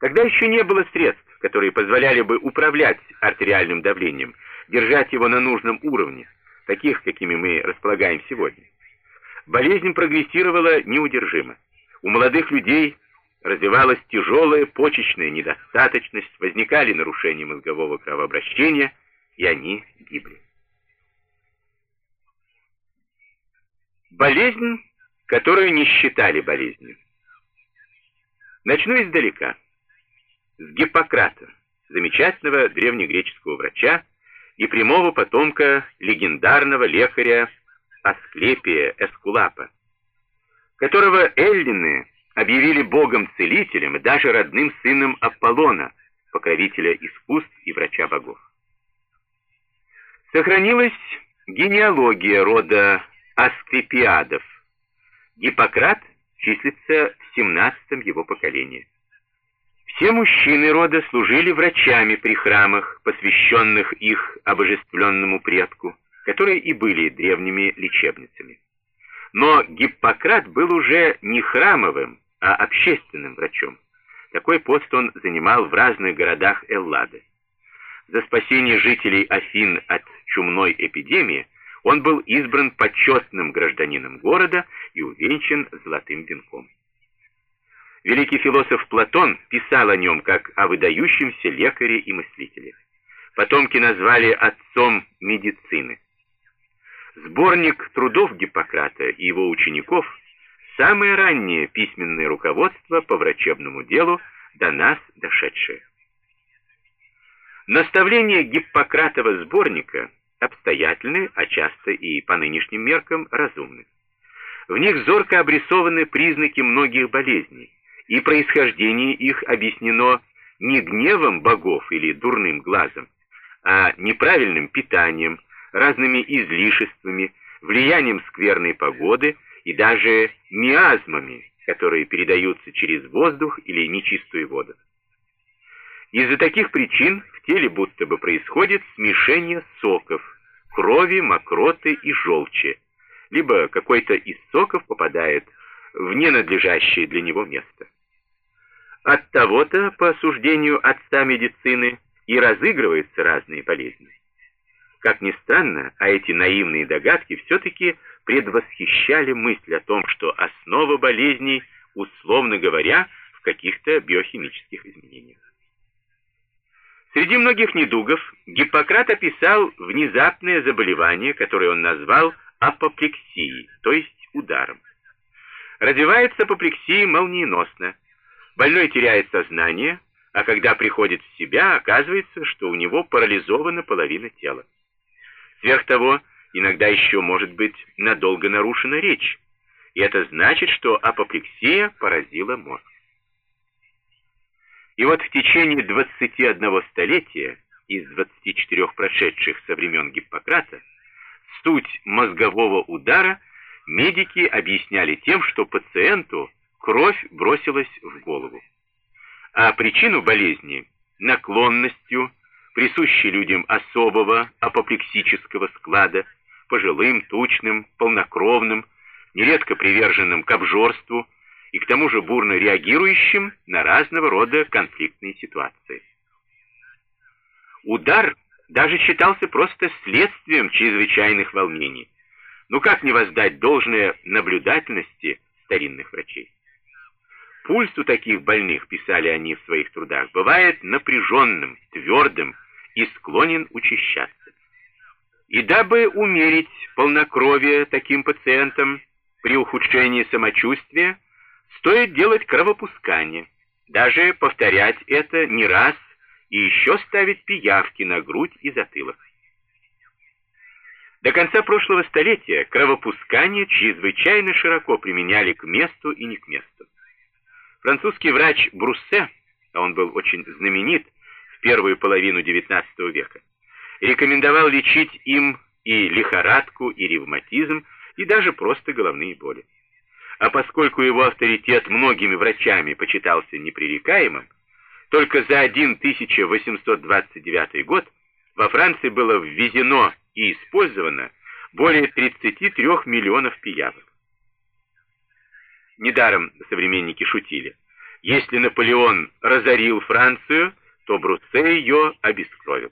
Тогда еще не было средств, которые позволяли бы управлять артериальным давлением, держать его на нужном уровне, таких, какими мы располагаем сегодня. Болезнь прогрессировала неудержимо. У молодых людей развивалась тяжелая почечная недостаточность, возникали нарушения мозгового кровообращения, и они гибли. Болезнь, которую не считали болезнью. Начну издалека. С Гиппократа, замечательного древнегреческого врача и прямого потомка легендарного лекаря Асклепия Эскулапа, которого эллины объявили богом-целителем и даже родным сыном Аполлона, покровителя искусств и врача богов. Сохранилась генеалогия рода Асклепиадов. Гиппократ числится в 17 его поколении. Все мужчины рода служили врачами при храмах, посвященных их обожествленному предку, которые и были древними лечебницами. Но Гиппократ был уже не храмовым, а общественным врачом. Такой пост он занимал в разных городах Эллады. За спасение жителей Афин от чумной эпидемии он был избран почетным гражданином города и увенчан золотым венком. Великий философ Платон писал о нем как о выдающемся лекаре и мыслителе. Потомки назвали отцом медицины. Сборник трудов Гиппократа и его учеников – самое раннее письменное руководство по врачебному делу до нас дошедшее. Наставления Гиппократова сборника обстоятельны, а часто и по нынешним меркам разумны. В них зорко обрисованы признаки многих болезней, и происхождение их объяснено не гневом богов или дурным глазом, а неправильным питанием, разными излишествами, влиянием скверной погоды и даже миазмами, которые передаются через воздух или нечистую воду. Из-за таких причин в теле будто бы происходит смешение соков, крови, мокроты и желчи, либо какой-то из соков попадает в ненадлежащее для него место. От того-то, по осуждению отца медицины, и разыгрываются разные болезни. Как ни странно, а эти наивные догадки все-таки предвосхищали мысль о том, что основа болезней, условно говоря, в каких-то биохимических изменениях. Среди многих недугов Гиппократ описал внезапное заболевание, которое он назвал апоплексией, то есть ударом. Развивается апоплексия молниеносно. Больной теряет сознание, а когда приходит в себя, оказывается, что у него парализована половина тела. Сверх того, иногда еще может быть надолго нарушена речь, и это значит, что апоплексия поразила мозг. И вот в течение 21 столетия из 24 прошедших со времен Гиппократа суть мозгового удара медики объясняли тем, что пациенту кровь бросилась в голову. А причину болезни – наклонностью, присущей людям особого апоплексического склада, пожилым, тучным, полнокровным, нередко приверженным к обжорству – и к тому же бурно реагирующим на разного рода конфликтные ситуации. Удар даже считался просто следствием чрезвычайных волнений. Ну как не воздать должное наблюдательности старинных врачей? Пульс у таких больных, писали они в своих трудах, бывает напряженным, твердым и склонен учащаться. И дабы умерить полнокровие таким пациентам при ухудшении самочувствия, Стоит делать кровопускание, даже повторять это не раз и еще ставить пиявки на грудь и затылок. До конца прошлого столетия кровопускание чрезвычайно широко применяли к месту и не к месту. Французский врач Бруссе, а он был очень знаменит в первую половину XIX века, рекомендовал лечить им и лихорадку, и ревматизм, и даже просто головные боли а поскольку его авторитет многими врачами почитался непререкаемым, только за 1829 год во Франции было ввезено и использовано более 33 миллионов пиявок. Недаром современники шутили. Если Наполеон разорил Францию, то Бруссе ее обескровил.